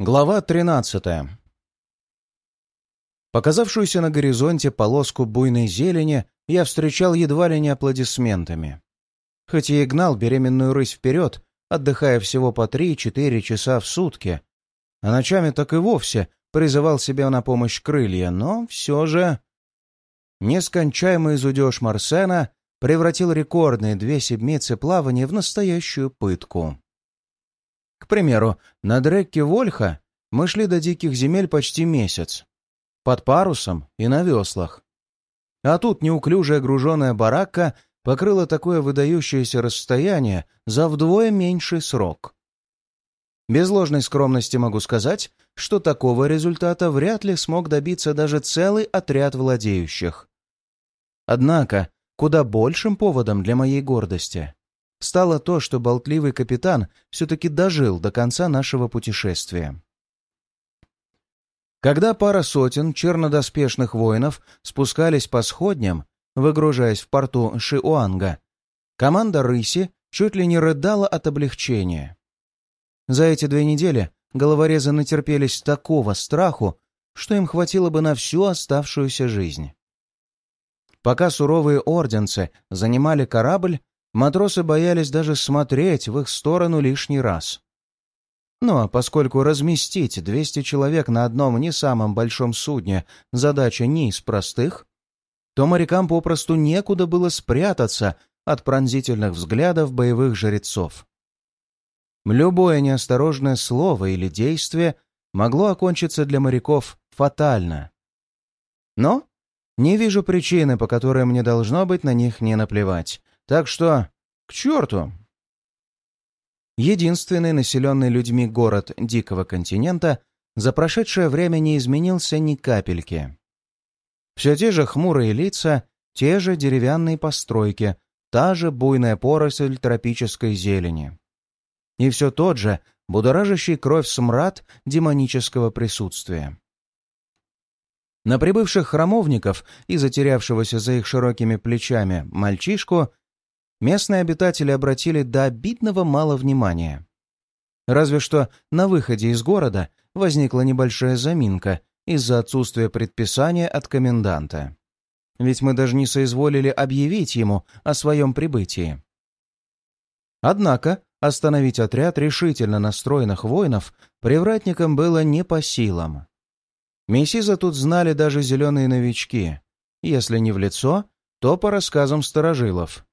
Глава 13 Показавшуюся на горизонте полоску буйной зелени я встречал едва ли не аплодисментами. Хоть я и гнал беременную рысь вперед, отдыхая всего по 3-4 часа в сутки, а ночами так и вовсе призывал себе на помощь крылья, но все же... Нескончаемый зудеж Марсена превратил рекордные две седмицы плавания в настоящую пытку. К примеру, на Дрекке Вольха мы шли до диких земель почти месяц. Под парусом и на веслах. А тут неуклюжая груженная баракка покрыла такое выдающееся расстояние за вдвое меньший срок. Без ложной скромности могу сказать, что такого результата вряд ли смог добиться даже целый отряд владеющих. Однако, куда большим поводом для моей гордости стало то, что болтливый капитан все-таки дожил до конца нашего путешествия. Когда пара сотен чернодоспешных воинов спускались по сходням, выгружаясь в порту Шиуанга, команда «Рыси» чуть ли не рыдала от облегчения. За эти две недели головорезы натерпелись такого страху, что им хватило бы на всю оставшуюся жизнь. Пока суровые орденцы занимали корабль, матросы боялись даже смотреть в их сторону лишний раз. Ну а поскольку разместить 200 человек на одном не самом большом судне задача не из простых, то морякам попросту некуда было спрятаться от пронзительных взглядов боевых жрецов. Любое неосторожное слово или действие могло окончиться для моряков фатально. Но не вижу причины, по которой мне должно быть на них не наплевать. Так что к черту! Единственный населенный людьми город Дикого континента за прошедшее время не изменился ни капельки. Все те же хмурые лица, те же деревянные постройки, та же буйная поросль тропической зелени. И все тот же будоражащий кровь смрад демонического присутствия. На прибывших храмовников и затерявшегося за их широкими плечами мальчишку местные обитатели обратили до обидного мало внимания. Разве что на выходе из города возникла небольшая заминка из-за отсутствия предписания от коменданта. Ведь мы даже не соизволили объявить ему о своем прибытии. Однако остановить отряд решительно настроенных воинов привратникам было не по силам. Мессиза тут знали даже зеленые новички, если не в лицо, то по рассказам старожилов.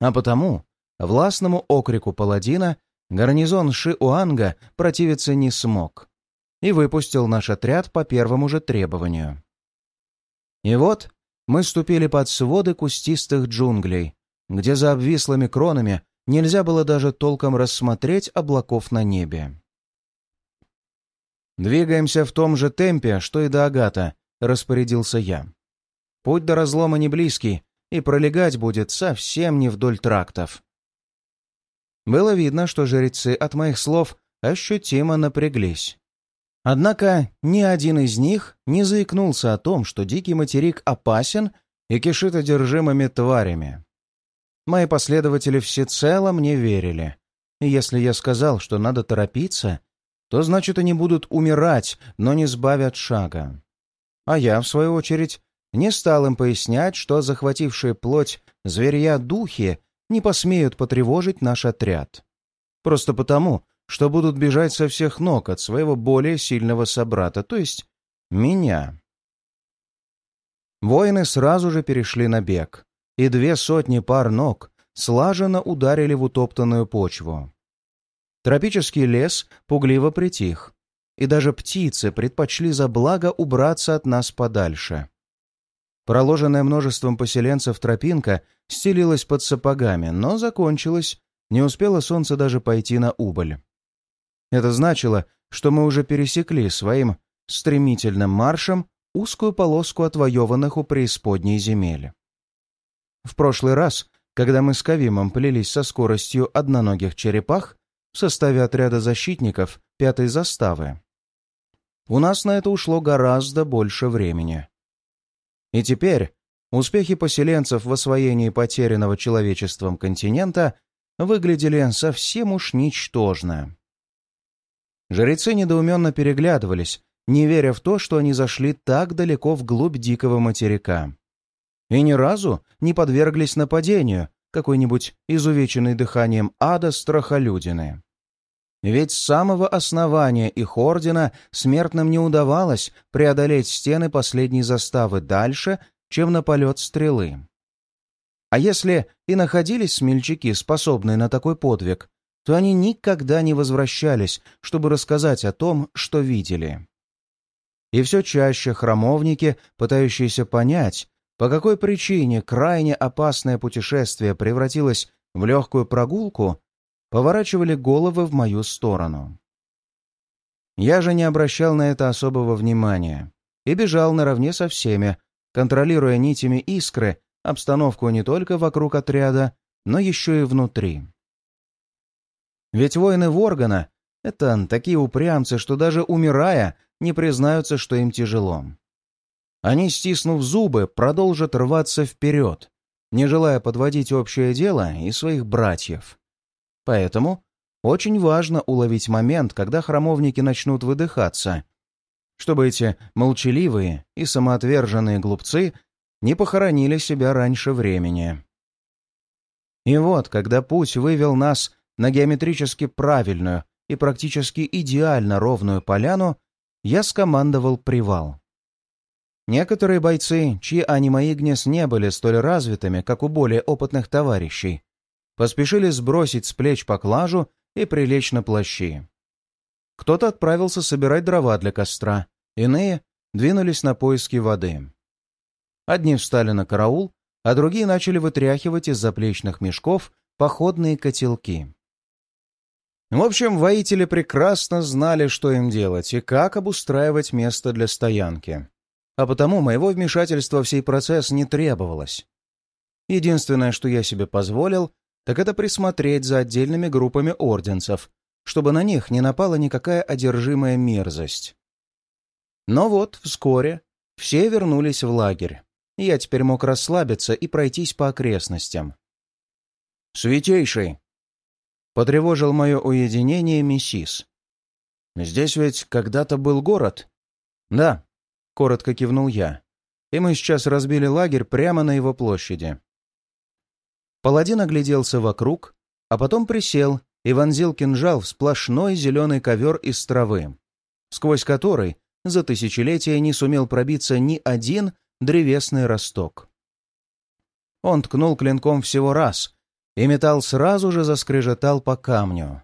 А потому властному окрику паладина гарнизон Шиуанга противиться не смог и выпустил наш отряд по первому же требованию. И вот мы ступили под своды кустистых джунглей, где за обвислыми кронами нельзя было даже толком рассмотреть облаков на небе. «Двигаемся в том же темпе, что и до Агата», — распорядился я. «Путь до разлома не близкий, и пролегать будет совсем не вдоль трактов. Было видно, что жрецы от моих слов ощутимо напряглись. Однако ни один из них не заикнулся о том, что дикий материк опасен и кишит одержимыми тварями. Мои последователи всецело мне верили. И если я сказал, что надо торопиться, то значит они будут умирать, но не сбавят шага. А я, в свою очередь, не стал им пояснять, что захватившие плоть зверья-духи не посмеют потревожить наш отряд. Просто потому, что будут бежать со всех ног от своего более сильного собрата, то есть меня. Воины сразу же перешли на бег, и две сотни пар ног слаженно ударили в утоптанную почву. Тропический лес пугливо притих, и даже птицы предпочли за благо убраться от нас подальше. Проложенная множеством поселенцев тропинка стелилась под сапогами, но закончилась, не успело солнце даже пойти на убыль. Это значило, что мы уже пересекли своим стремительным маршем узкую полоску отвоеванных у преисподней земель. В прошлый раз, когда мы с Кавимом плелись со скоростью одноногих черепах в составе отряда защитников пятой заставы, у нас на это ушло гораздо больше времени. И теперь успехи поселенцев в освоении потерянного человечеством континента выглядели совсем уж ничтожно. Жрецы недоуменно переглядывались, не веря в то, что они зашли так далеко вглубь дикого материка. И ни разу не подверглись нападению какой-нибудь изувеченной дыханием ада страхолюдины. Ведь с самого основания их ордена смертным не удавалось преодолеть стены последней заставы дальше, чем на полет стрелы. А если и находились смельчаки, способные на такой подвиг, то они никогда не возвращались, чтобы рассказать о том, что видели. И все чаще храмовники, пытающиеся понять, по какой причине крайне опасное путешествие превратилось в легкую прогулку, поворачивали головы в мою сторону. Я же не обращал на это особого внимания и бежал наравне со всеми, контролируя нитями искры обстановку не только вокруг отряда, но еще и внутри. Ведь воины Воргана — это такие упрямцы, что даже умирая, не признаются, что им тяжело. Они, стиснув зубы, продолжат рваться вперед, не желая подводить общее дело и своих братьев. Поэтому очень важно уловить момент, когда храмовники начнут выдыхаться, чтобы эти молчаливые и самоотверженные глупцы не похоронили себя раньше времени. И вот, когда путь вывел нас на геометрически правильную и практически идеально ровную поляну, я скомандовал привал. Некоторые бойцы, чьи анимаигнес не были столь развитыми, как у более опытных товарищей, поспешили сбросить с плеч поклажу и прилечь на плащи. Кто-то отправился собирать дрова для костра, иные двинулись на поиски воды. Одни встали на караул, а другие начали вытряхивать из заплечных мешков походные котелки. В общем, воители прекрасно знали, что им делать и как обустраивать место для стоянки. А потому моего вмешательства в сей процесс не требовалось. Единственное, что я себе позволил, так это присмотреть за отдельными группами орденцев, чтобы на них не напала никакая одержимая мерзость. Но вот вскоре все вернулись в лагерь, я теперь мог расслабиться и пройтись по окрестностям. «Святейший!» — потревожил мое уединение миссис. «Здесь ведь когда-то был город?» «Да», — коротко кивнул я. «И мы сейчас разбили лагерь прямо на его площади. Паладин огляделся вокруг, а потом присел и вонзил кинжал в сплошной зеленый ковер из травы, сквозь который за тысячелетия не сумел пробиться ни один древесный росток. Он ткнул клинком всего раз, и металл сразу же заскрежетал по камню.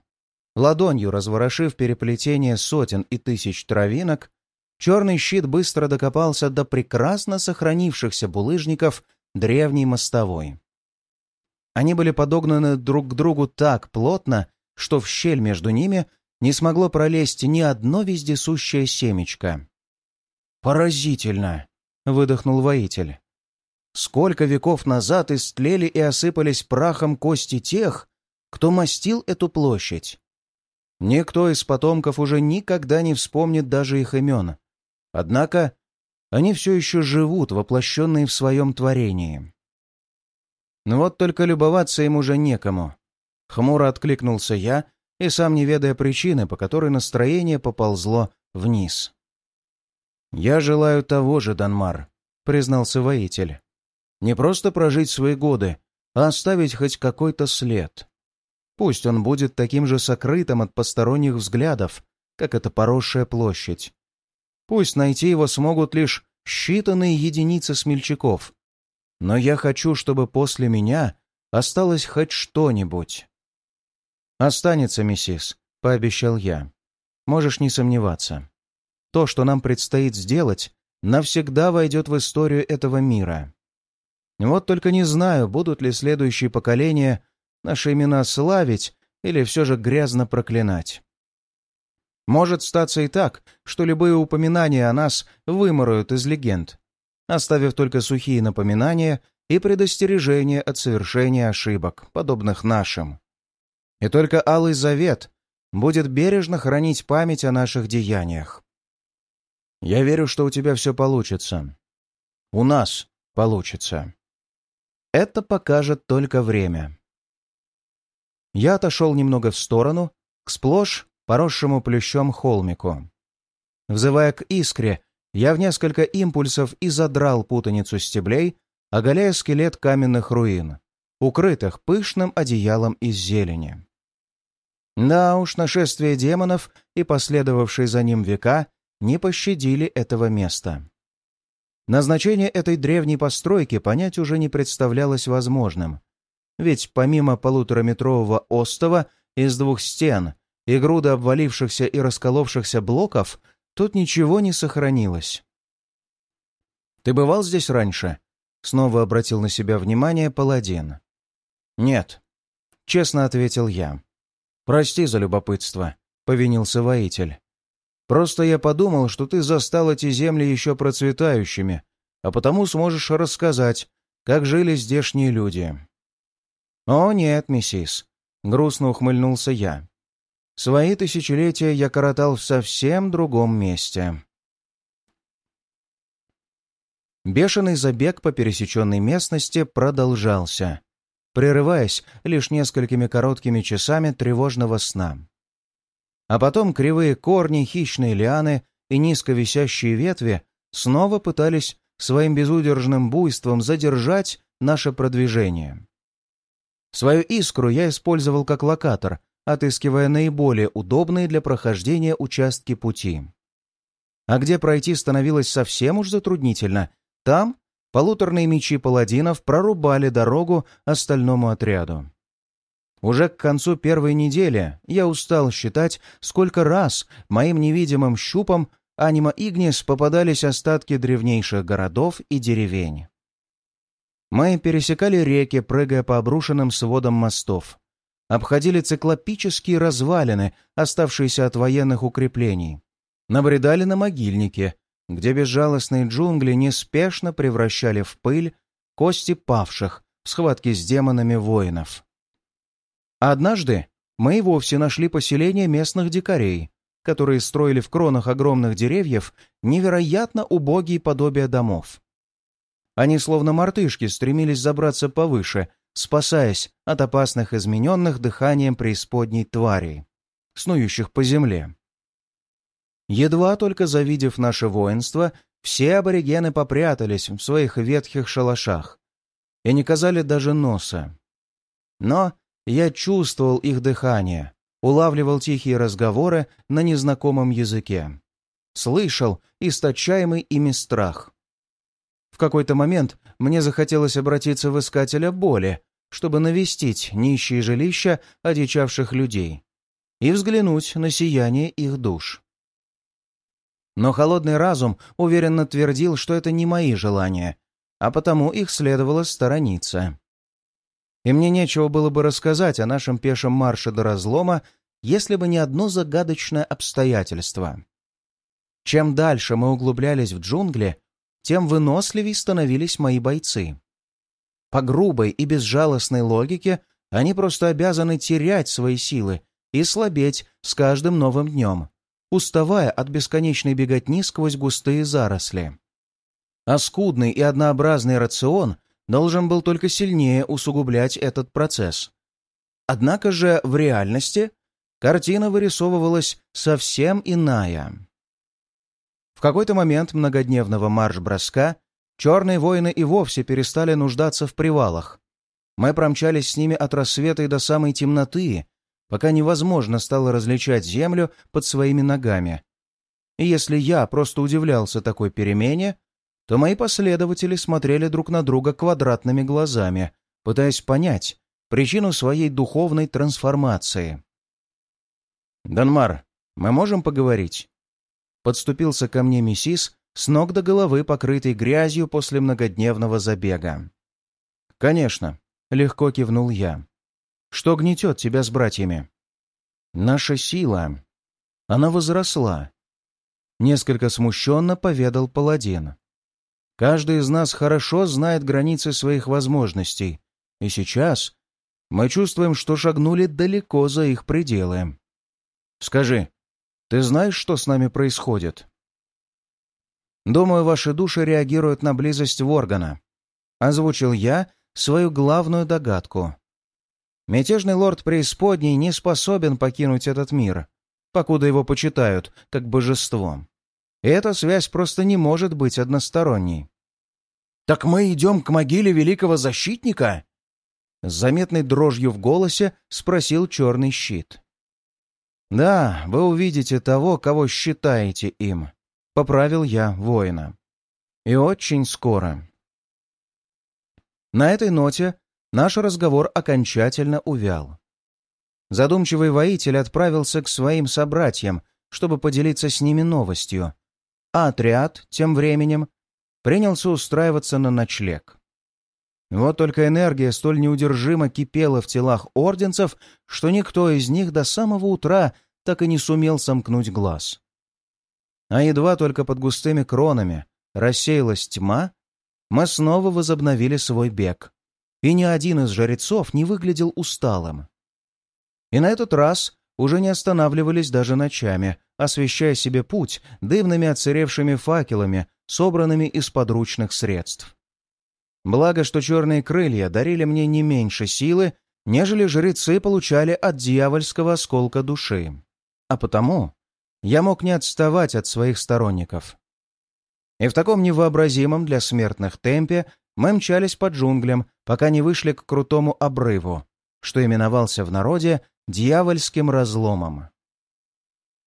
Ладонью разворошив переплетение сотен и тысяч травинок, черный щит быстро докопался до прекрасно сохранившихся булыжников древней мостовой. Они были подогнаны друг к другу так плотно, что в щель между ними не смогло пролезть ни одно вездесущее семечко. «Поразительно!» — выдохнул воитель. «Сколько веков назад истлели и осыпались прахом кости тех, кто мастил эту площадь? Никто из потомков уже никогда не вспомнит даже их имен. Однако они все еще живут, воплощенные в своем творении. Но вот только любоваться им уже некому. Хмуро откликнулся я, и сам не ведая причины, по которой настроение поползло вниз. «Я желаю того же, Данмар», — признался воитель. «Не просто прожить свои годы, а оставить хоть какой-то след. Пусть он будет таким же сокрытым от посторонних взглядов, как эта поросшая площадь. Пусть найти его смогут лишь считанные единицы смельчаков, но я хочу, чтобы после меня осталось хоть что-нибудь. «Останется, миссис», — пообещал я. «Можешь не сомневаться. То, что нам предстоит сделать, навсегда войдет в историю этого мира. Вот только не знаю, будут ли следующие поколения наши имена славить или все же грязно проклинать. Может статься и так, что любые упоминания о нас вымоют из легенд, оставив только сухие напоминания и предостережения от совершения ошибок, подобных нашим. И только Алый Завет будет бережно хранить память о наших деяниях. Я верю, что у тебя все получится. У нас получится. Это покажет только время. Я отошел немного в сторону, к сплошь поросшему плющом холмику. Взывая к искре, я в несколько импульсов и задрал путаницу стеблей, оголяя скелет каменных руин, укрытых пышным одеялом из зелени. Да уж, нашествие демонов и последовавшие за ним века не пощадили этого места. Назначение этой древней постройки понять уже не представлялось возможным. Ведь помимо полутораметрового остова из двух стен и груда обвалившихся и расколовшихся блоков, тут ничего не сохранилось. «Ты бывал здесь раньше?» — снова обратил на себя внимание паладин. «Нет», — честно ответил я. «Прости за любопытство», — повинился воитель. «Просто я подумал, что ты застал эти земли еще процветающими, а потому сможешь рассказать, как жили здешние люди». «О, нет, миссис», — грустно ухмыльнулся я. «Свои тысячелетия я коротал в совсем другом месте». Бешеный забег по пересеченной местности продолжался прерываясь лишь несколькими короткими часами тревожного сна. А потом кривые корни, хищные лианы и низко висящие ветви снова пытались своим безудержным буйством задержать наше продвижение. Свою искру я использовал как локатор, отыскивая наиболее удобные для прохождения участки пути. А где пройти становилось совсем уж затруднительно, там полуторные мечи паладинов прорубали дорогу остальному отряду. Уже к концу первой недели я устал считать, сколько раз моим невидимым щупом Анима Игнис попадались остатки древнейших городов и деревень. Мы пересекали реки, прыгая по обрушенным сводам мостов. Обходили циклопические развалины, оставшиеся от военных укреплений. Набредали на могильники, где безжалостные джунгли неспешно превращали в пыль кости павших в схватке с демонами воинов. Однажды мы и вовсе нашли поселение местных дикарей, которые строили в кронах огромных деревьев невероятно убогие подобия домов. Они, словно мартышки, стремились забраться повыше, спасаясь от опасных измененных дыханием преисподней тварей, снующих по земле. Едва только завидев наше воинство, все аборигены попрятались в своих ветхих шалашах и не казали даже носа. Но я чувствовал их дыхание, улавливал тихие разговоры на незнакомом языке, слышал источаемый ими страх. В какой-то момент мне захотелось обратиться в искателя боли, чтобы навестить нищие жилища одичавших людей и взглянуть на сияние их душ. Но холодный разум уверенно твердил, что это не мои желания, а потому их следовало сторониться. И мне нечего было бы рассказать о нашем пешем марше до разлома, если бы не одно загадочное обстоятельство. Чем дальше мы углублялись в джунгли, тем выносливей становились мои бойцы. По грубой и безжалостной логике они просто обязаны терять свои силы и слабеть с каждым новым днем уставая от бесконечной беготни сквозь густые заросли. А скудный и однообразный рацион должен был только сильнее усугублять этот процесс. Однако же в реальности картина вырисовывалась совсем иная. В какой-то момент многодневного марш-броска черные воины и вовсе перестали нуждаться в привалах. Мы промчались с ними от рассвета и до самой темноты, пока невозможно стало различать землю под своими ногами. И если я просто удивлялся такой перемене, то мои последователи смотрели друг на друга квадратными глазами, пытаясь понять причину своей духовной трансформации. «Данмар, мы можем поговорить?» Подступился ко мне миссис, с ног до головы покрытый грязью после многодневного забега. «Конечно», — легко кивнул я. Что гнетет тебя с братьями? Наша сила. Она возросла. Несколько смущенно поведал паладин. Каждый из нас хорошо знает границы своих возможностей, и сейчас мы чувствуем, что шагнули далеко за их пределы. Скажи, ты знаешь, что с нами происходит? Думаю, ваши души реагируют на близость Воргана. Озвучил я свою главную догадку. Мятежный лорд преисподней не способен покинуть этот мир, покуда его почитают как божество. И эта связь просто не может быть односторонней. «Так мы идем к могиле великого защитника?» С заметной дрожью в голосе спросил черный щит. «Да, вы увидите того, кого считаете им», — поправил я воина. «И очень скоро». На этой ноте наш разговор окончательно увял. Задумчивый воитель отправился к своим собратьям, чтобы поделиться с ними новостью, а отряд, тем временем, принялся устраиваться на ночлег. Вот только энергия столь неудержимо кипела в телах орденцев, что никто из них до самого утра так и не сумел сомкнуть глаз. А едва только под густыми кронами рассеялась тьма, мы снова возобновили свой бег, и ни один из жрецов не выглядел усталым. И на этот раз уже не останавливались даже ночами, освещая себе путь дымными отсыревшими факелами, собранными из подручных средств. Благо, что черные крылья дарили мне не меньше силы, нежели жрецы получали от дьявольского осколка души. А потому я мог не отставать от своих сторонников. И в таком невообразимом для смертных темпе мы мчались по джунглям, пока не вышли к крутому обрыву, что именовался в народе дьявольским разломом.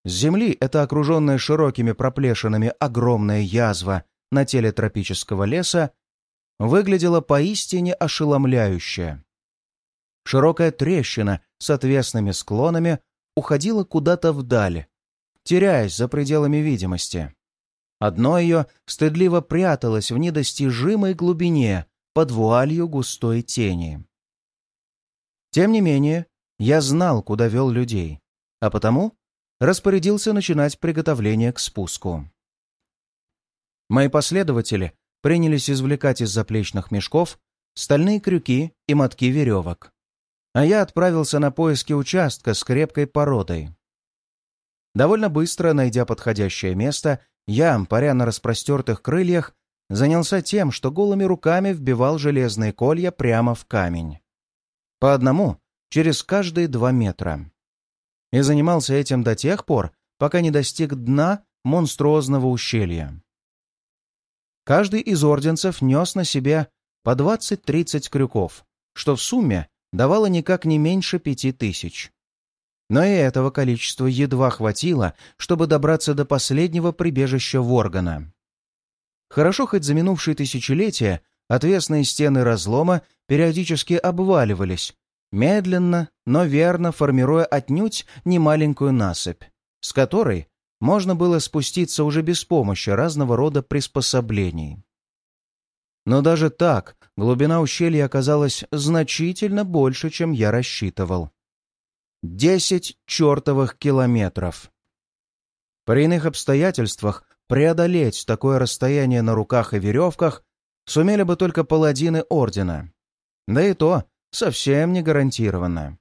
С земли эта окруженная широкими проплешинами огромная язва на теле тропического леса выглядела поистине ошеломляюще. Широкая трещина с отвесными склонами уходила куда-то вдаль, теряясь за пределами видимости. Одно ее стыдливо пряталось в недостижимой глубине под вуалью густой тени. Тем не менее, я знал, куда вел людей, а потому распорядился начинать приготовление к спуску. Мои последователи принялись извлекать из заплечных мешков стальные крюки и мотки веревок, а я отправился на поиски участка с крепкой породой. Довольно быстро, найдя подходящее место, я, паря на распростертых крыльях, занялся тем, что голыми руками вбивал железные колья прямо в камень. По одному, через каждые два метра. И занимался этим до тех пор, пока не достиг дна монструозного ущелья. Каждый из орденцев нес на себе по 20-30 крюков, что в сумме давало никак не меньше пяти тысяч. Но и этого количества едва хватило, чтобы добраться до последнего прибежища Воргана. Хорошо хоть за минувшие тысячелетия отвесные стены разлома периодически обваливались, медленно, но верно формируя отнюдь немаленькую насыпь, с которой можно было спуститься уже без помощи разного рода приспособлений. Но даже так глубина ущелья оказалась значительно больше, чем я рассчитывал. Десять чертовых километров. При иных обстоятельствах преодолеть такое расстояние на руках и веревках сумели бы только паладины Ордена. Да и то совсем не гарантированно.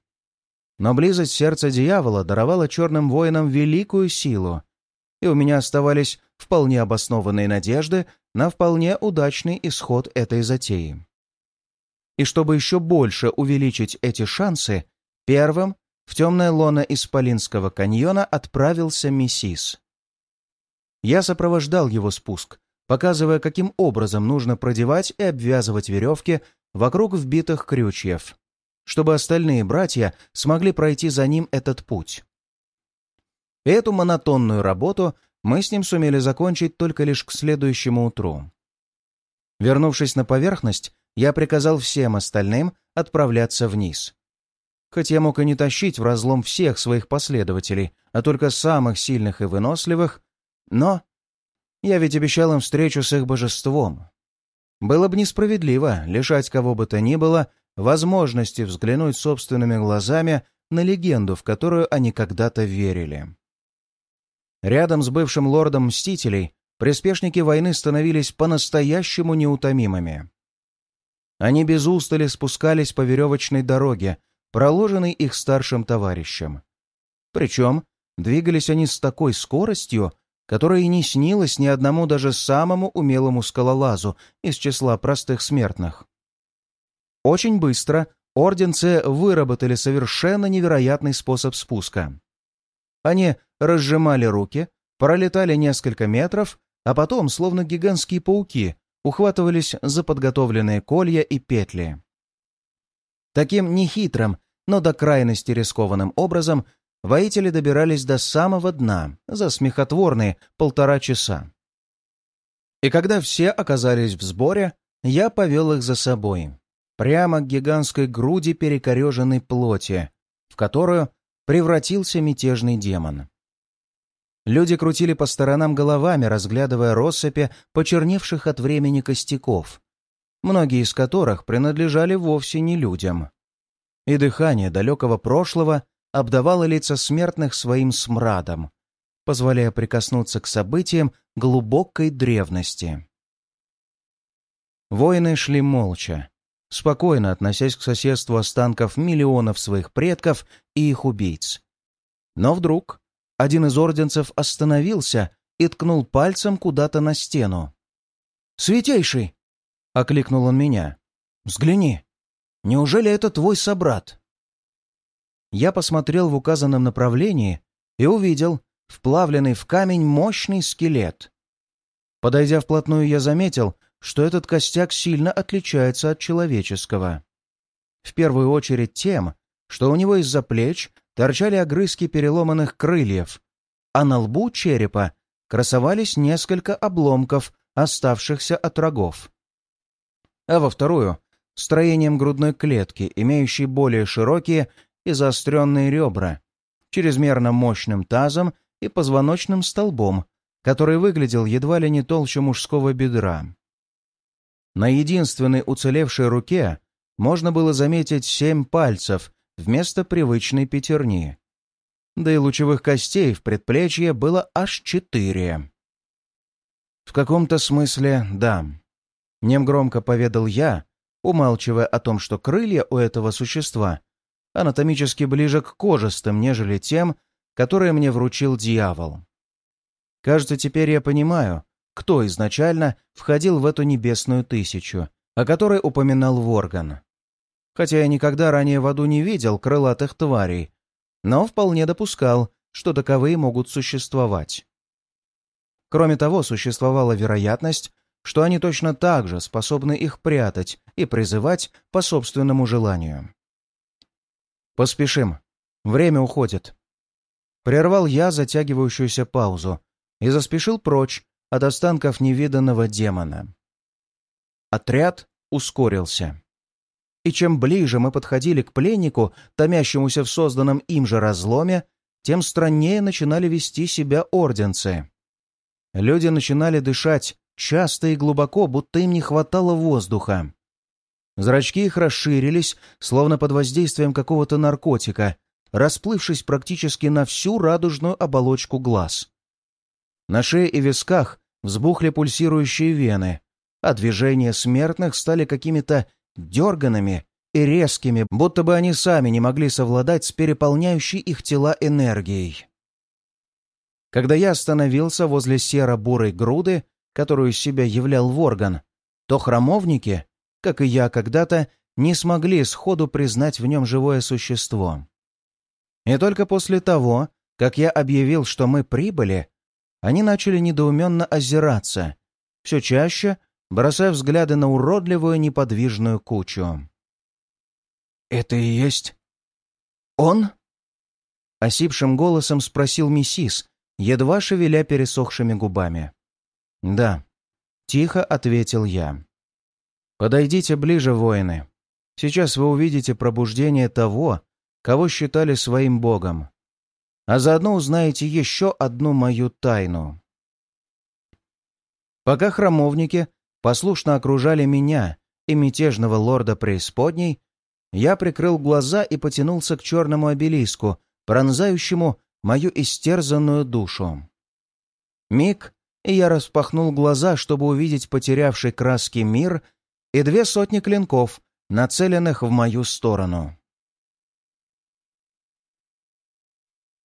Но близость сердца дьявола даровала черным воинам великую силу, и у меня оставались вполне обоснованные надежды на вполне удачный исход этой затеи. И чтобы еще больше увеличить эти шансы, первым в темное лоно Исполинского каньона отправился Мессис. Я сопровождал его спуск, показывая, каким образом нужно продевать и обвязывать веревки вокруг вбитых крючьев, чтобы остальные братья смогли пройти за ним этот путь. Эту монотонную работу мы с ним сумели закончить только лишь к следующему утру. Вернувшись на поверхность, я приказал всем остальным отправляться вниз, хоть я мог и не тащить в разлом всех своих последователей, а только самых сильных и выносливых, но я ведь обещал им встречу с их божеством. Было бы несправедливо лишать кого бы то ни было возможности взглянуть собственными глазами на легенду, в которую они когда-то верили. Рядом с бывшим лордом Мстителей приспешники войны становились по-настоящему неутомимыми. Они без устали спускались по веревочной дороге, проложенный их старшим товарищем. Причем двигались они с такой скоростью, которая и не снилась ни одному даже самому умелому скалолазу из числа простых смертных. Очень быстро орденцы выработали совершенно невероятный способ спуска. Они разжимали руки, пролетали несколько метров, а потом, словно гигантские пауки, ухватывались за подготовленные колья и петли. Таким нехитрым, но до крайности рискованным образом воители добирались до самого дна за смехотворные полтора часа. И когда все оказались в сборе, я повел их за собой, прямо к гигантской груди перекореженной плоти, в которую превратился мятежный демон. Люди крутили по сторонам головами, разглядывая россыпи почерневших от времени костяков, многие из которых принадлежали вовсе не людям. И дыхание далекого прошлого обдавало лица смертных своим смрадом, позволяя прикоснуться к событиям глубокой древности. Воины шли молча, спокойно относясь к соседству останков миллионов своих предков и их убийц. Но вдруг один из орденцев остановился и ткнул пальцем куда-то на стену. «Святейший!» — окликнул он меня. «Взгляни! Неужели это твой собрат?» Я посмотрел в указанном направлении и увидел вплавленный в камень мощный скелет. Подойдя вплотную, я заметил, что этот костяк сильно отличается от человеческого. В первую очередь тем, что у него из-за плеч торчали огрызки переломанных крыльев, а на лбу черепа красовались несколько обломков, оставшихся от рогов. А во вторую — строением грудной клетки, имеющей более широкие и заостренные ребра, чрезмерно мощным тазом и позвоночным столбом, который выглядел едва ли не толще мужского бедра. На единственной уцелевшей руке можно было заметить семь пальцев вместо привычной пятерни. Да и лучевых костей в предплечье было аж четыре. В каком-то смысле да. Нем громко поведал я, умалчивая о том, что крылья у этого существа анатомически ближе к кожистым, нежели тем, которые мне вручил дьявол. Кажется, теперь я понимаю, кто изначально входил в эту небесную тысячу, о которой упоминал Ворган. Хотя я никогда ранее в аду не видел крылатых тварей, но вполне допускал, что таковые могут существовать. Кроме того, существовала вероятность, что они точно так же способны их прятать и призывать по собственному желанию. «Поспешим. Время уходит». Прервал я затягивающуюся паузу и заспешил прочь, от останков невиданного демона. Отряд ускорился. И чем ближе мы подходили к пленнику, томящемуся в созданном им же разломе, тем страннее начинали вести себя орденцы. Люди начинали дышать часто и глубоко, будто им не хватало воздуха. Зрачки их расширились, словно под воздействием какого-то наркотика, расплывшись практически на всю радужную оболочку глаз. На шее и висках взбухли пульсирующие вены, а движения смертных стали какими-то дерганными и резкими, будто бы они сами не могли совладать с переполняющей их тела энергией. Когда я остановился возле серо-бурой груды, которую из себя являл Ворган, то храмовники, как и я когда-то, не смогли сходу признать в нем живое существо. И только после того, как я объявил, что мы прибыли, они начали недоуменно озираться, все чаще бросая взгляды на уродливую неподвижную кучу. «Это и есть он?» Осипшим голосом спросил миссис, едва шевеля пересохшими губами. «Да», — тихо ответил я. «Подойдите ближе, воины. Сейчас вы увидите пробуждение того, кого считали своим богом а заодно узнаете еще одну мою тайну. Пока храмовники послушно окружали меня и мятежного лорда преисподней, я прикрыл глаза и потянулся к черному обелиску, пронзающему мою истерзанную душу. Миг, и я распахнул глаза, чтобы увидеть потерявший краски мир и две сотни клинков, нацеленных в мою сторону.